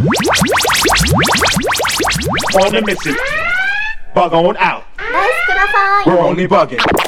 On the mission. Bug on out. We're only bugging.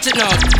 Watch it now.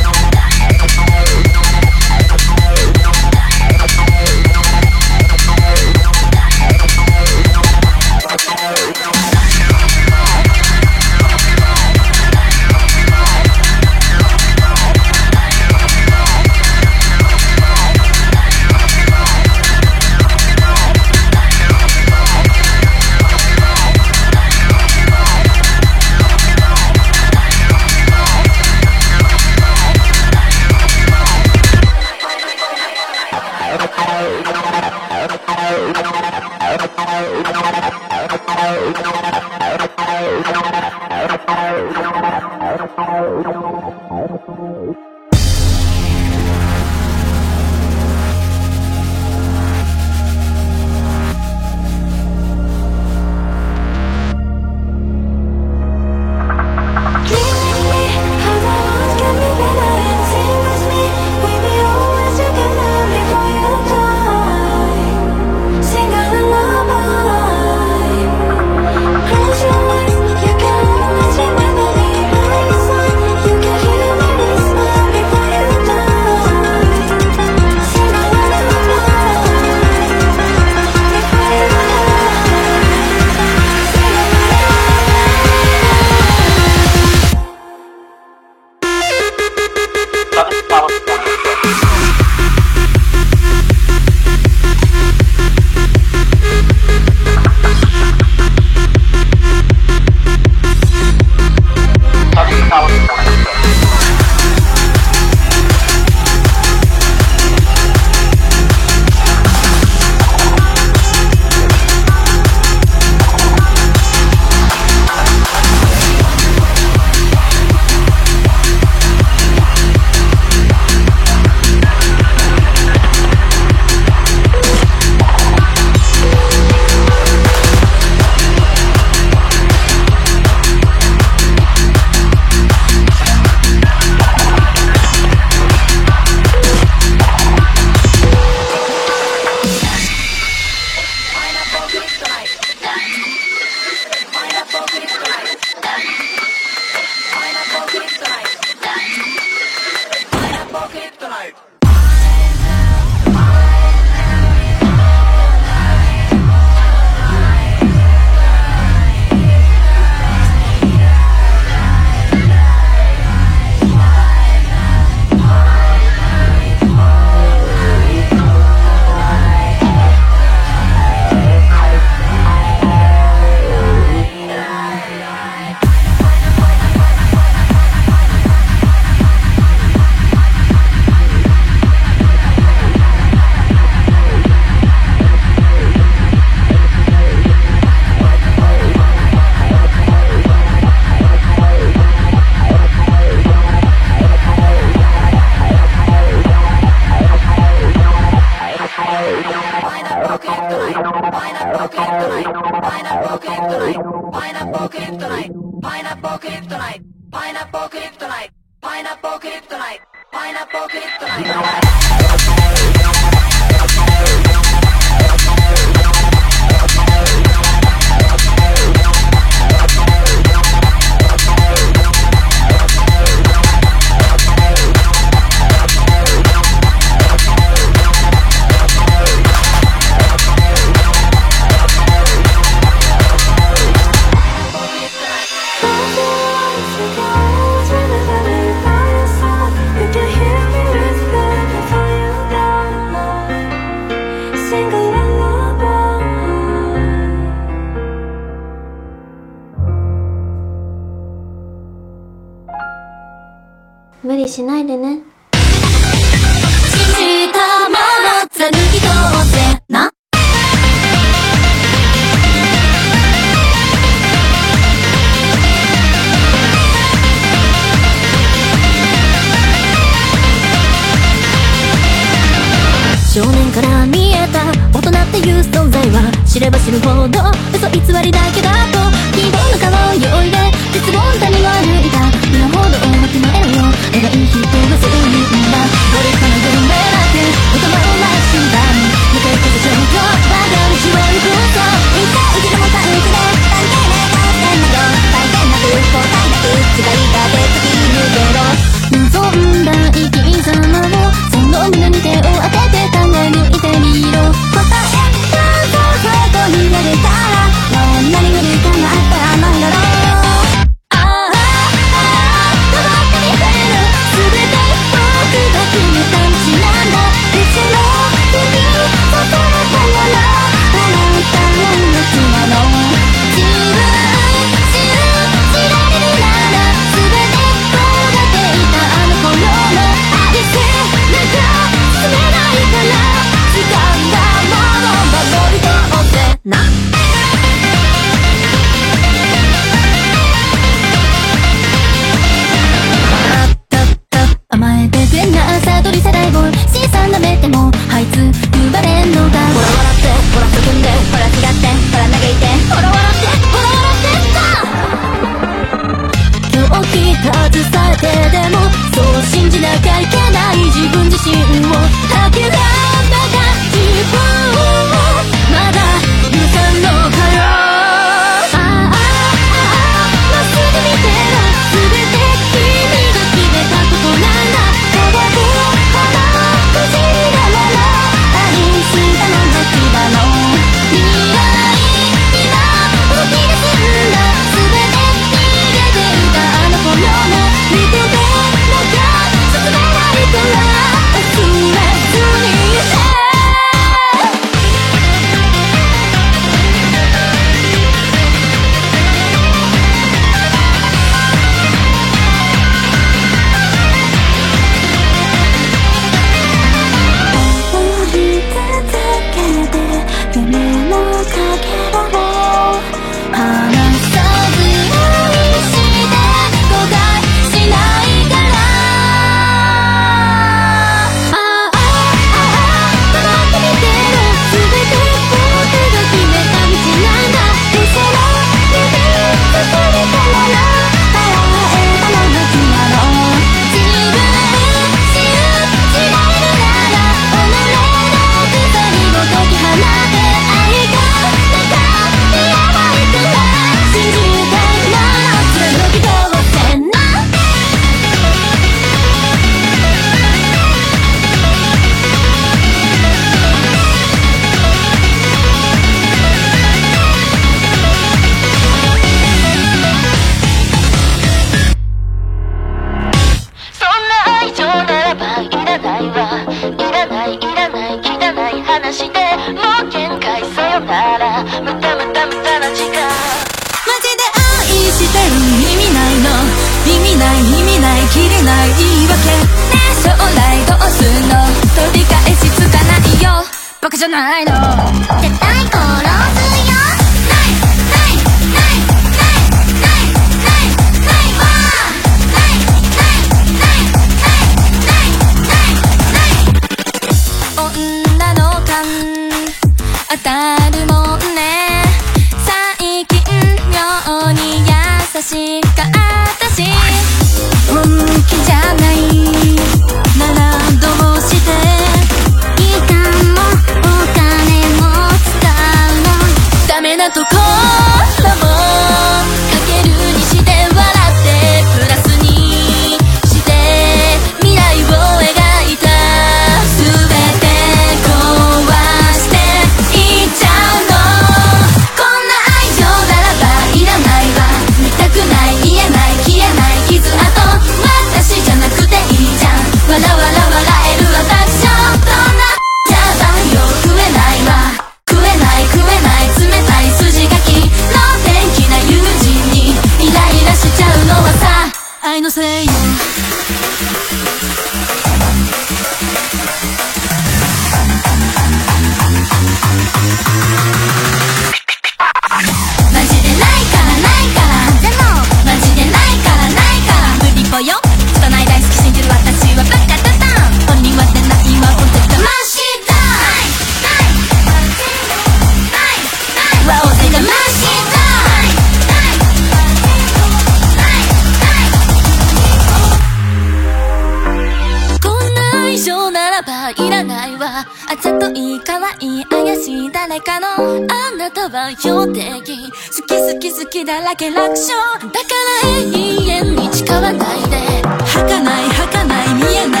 好き好き好きだらけ楽勝だから永遠に誓わないで儚い儚い見えない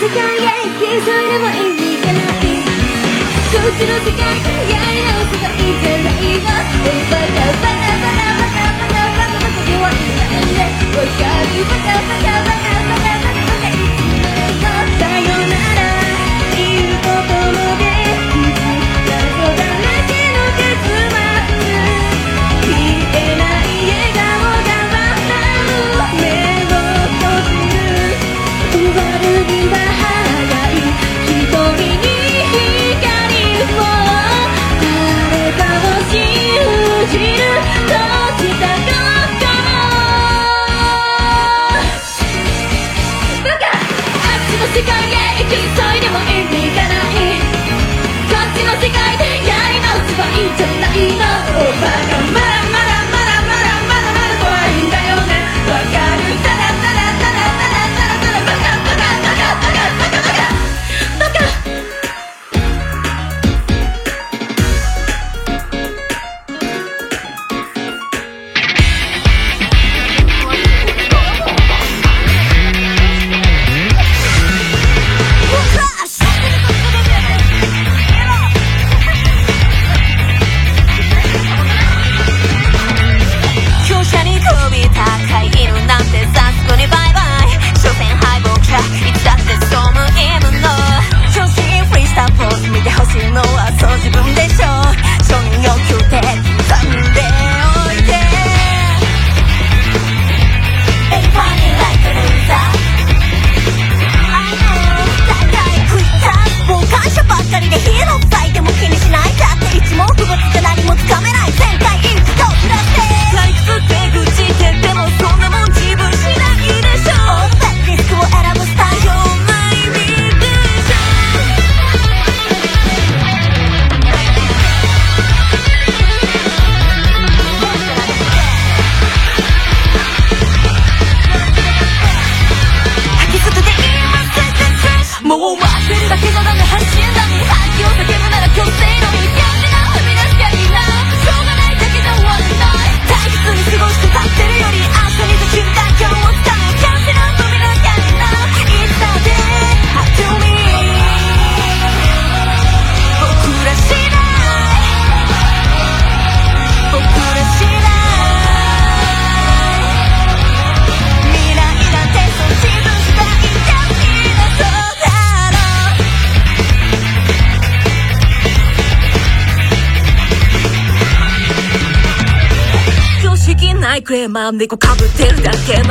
世界へ行きそれでも意味がないこっちの世界やり直せばいいじゃないのバカバカバカバカバカバカバカいかるバカバカバカこっちの世界でやり直せばいいんじゃないの。バカんでこかぶってるだけの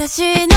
私の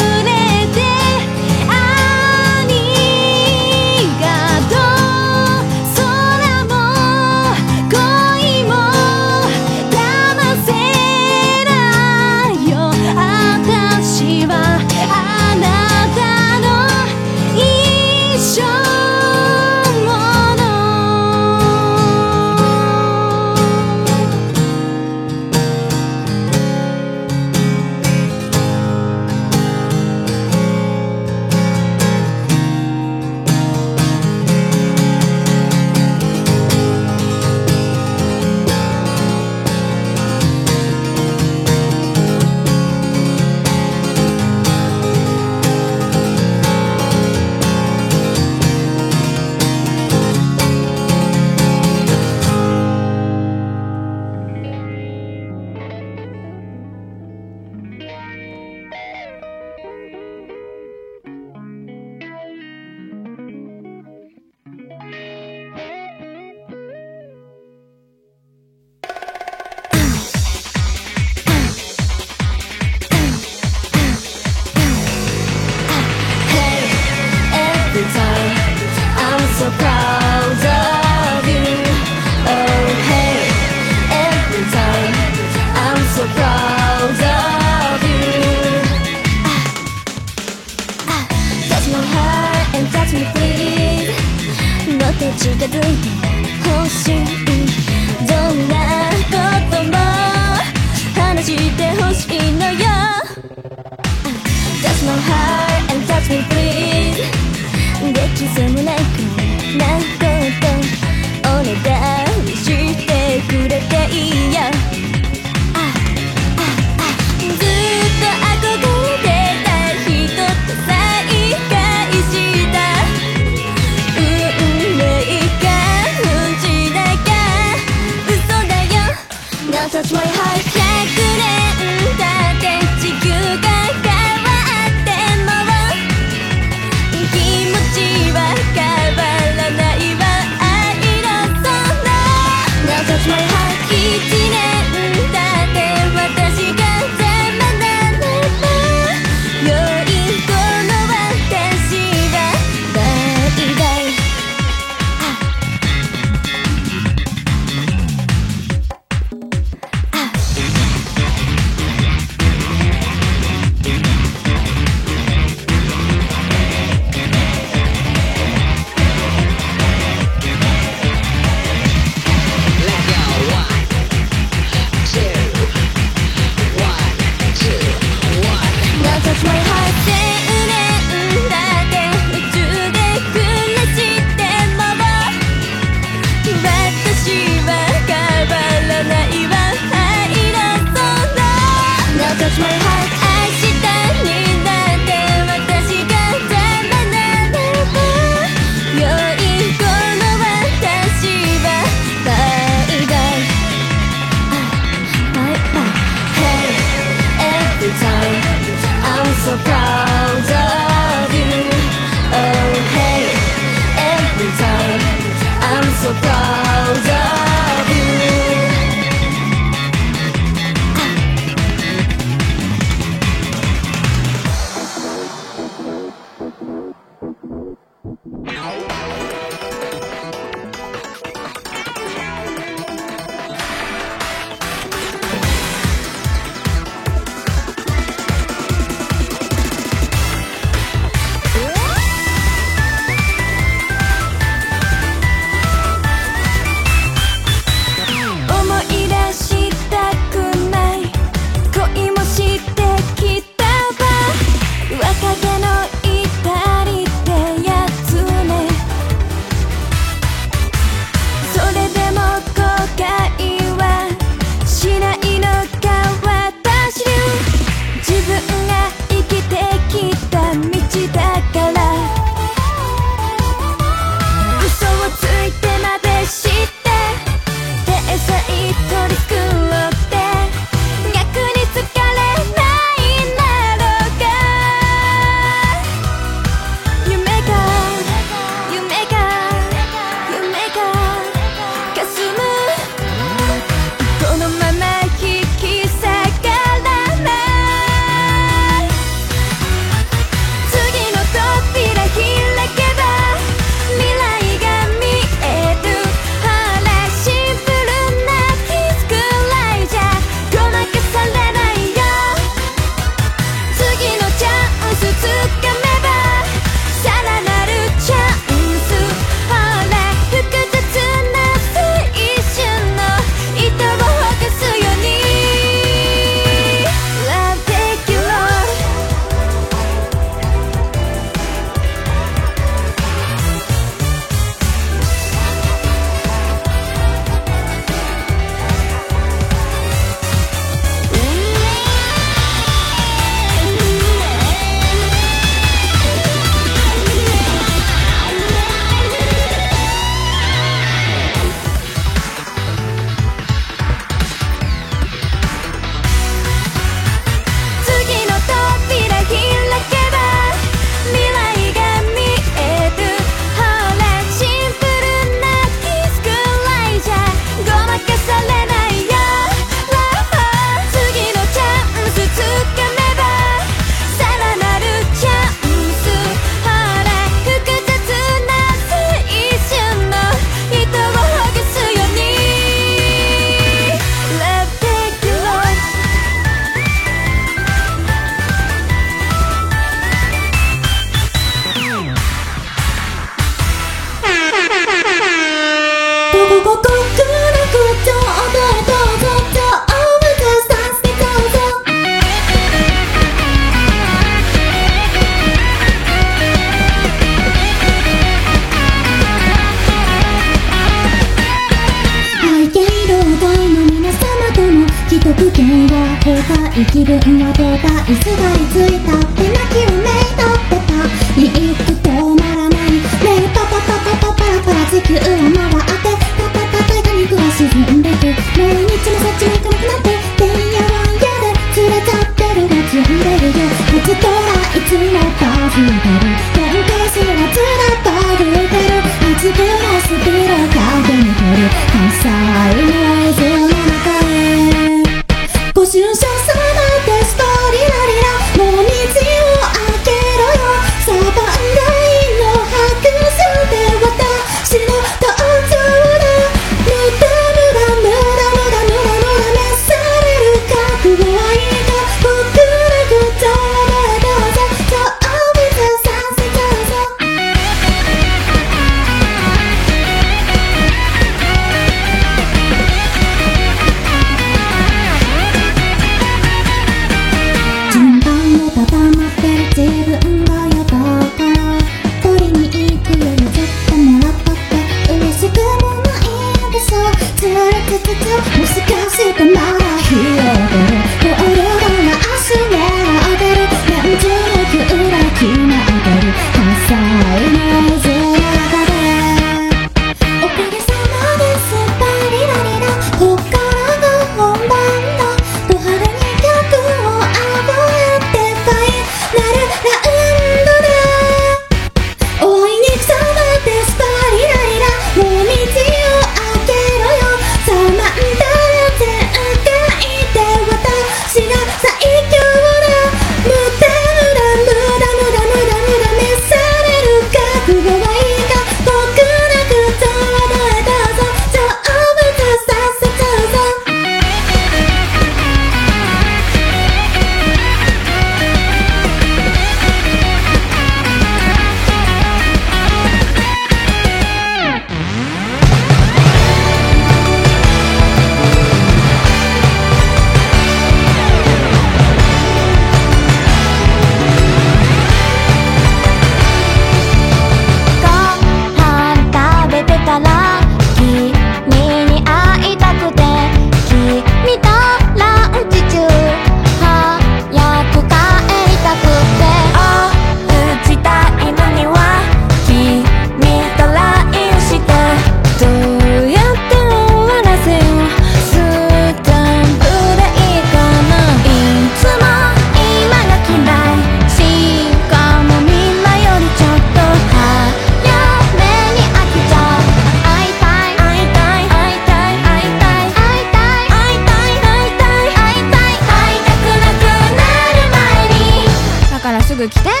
ぐ来て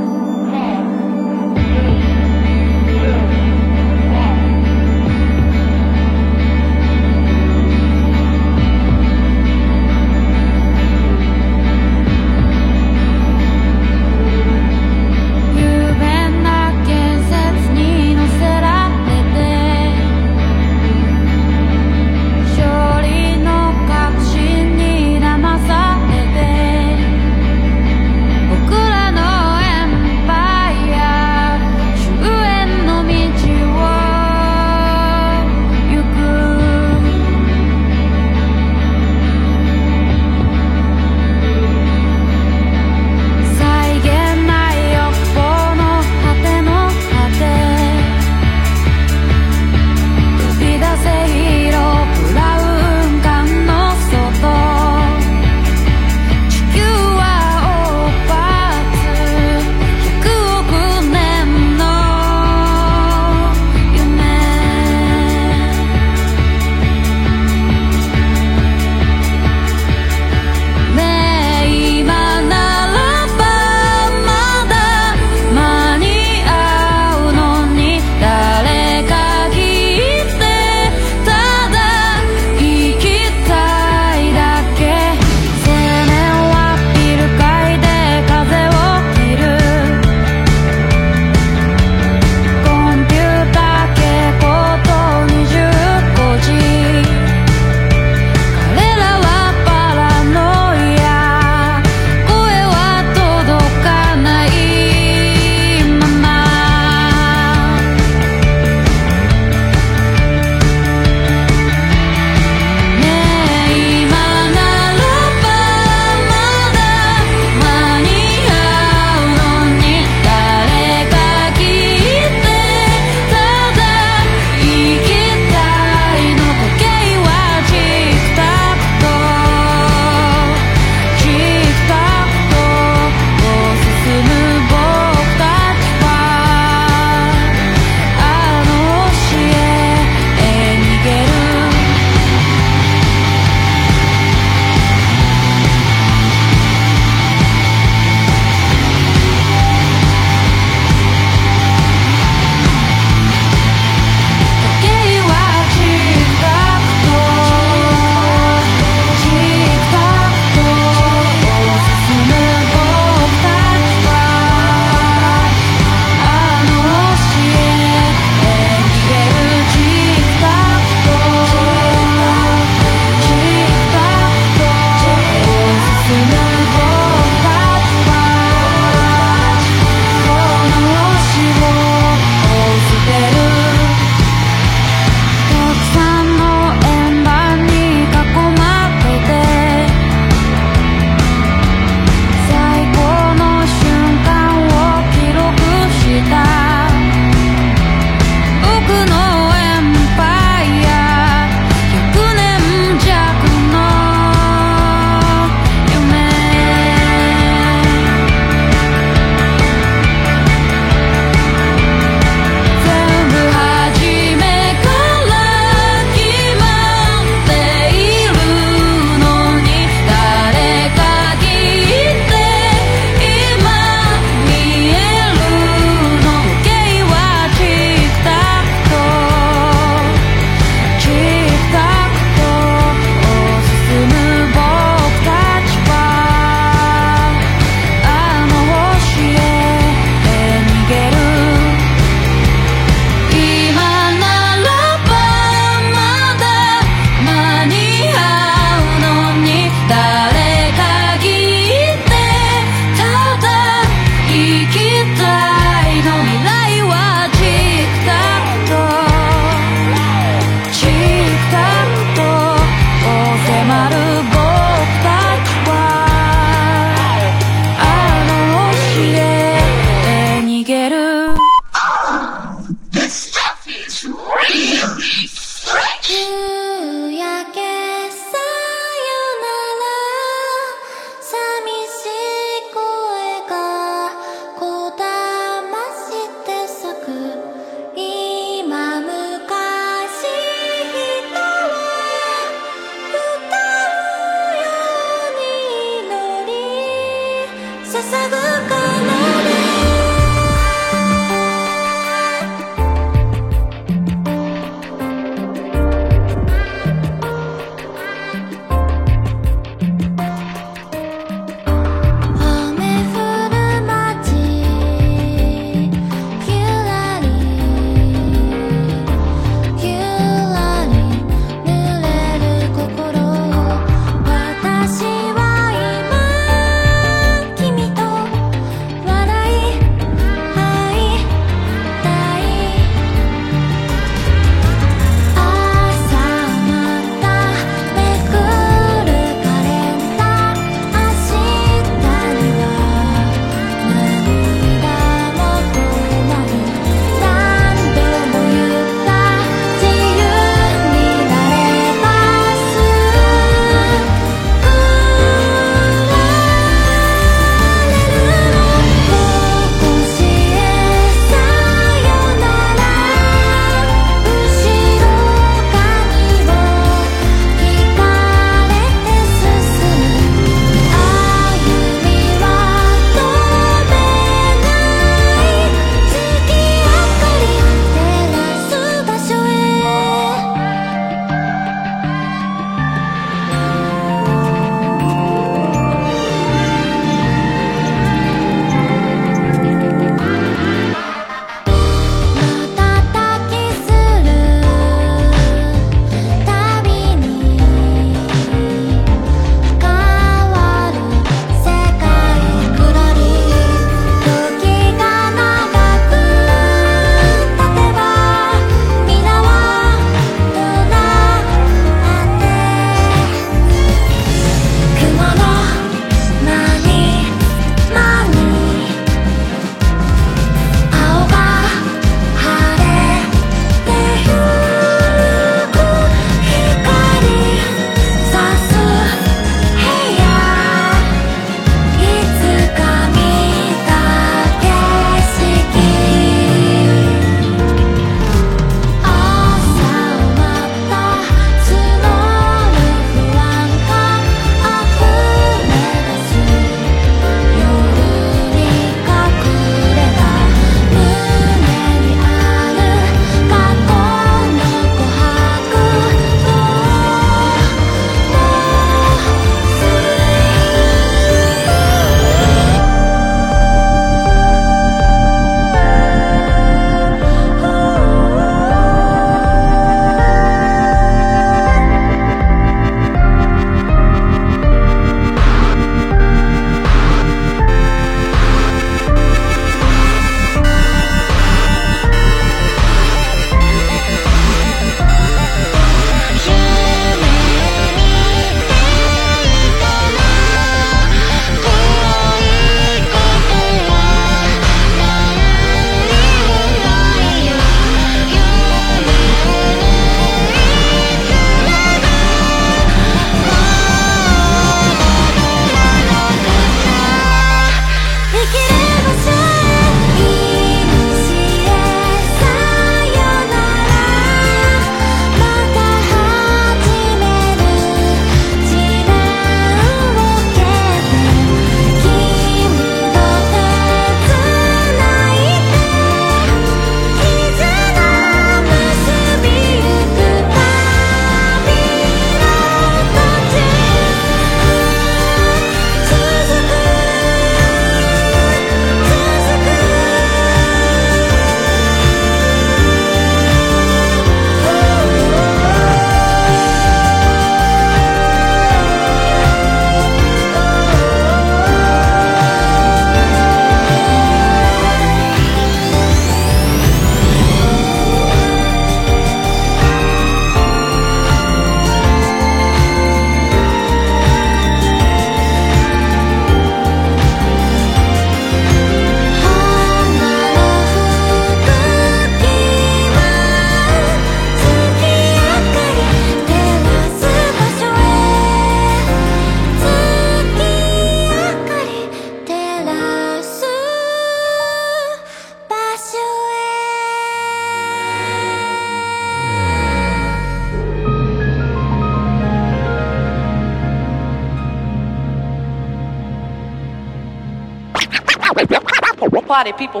plotted people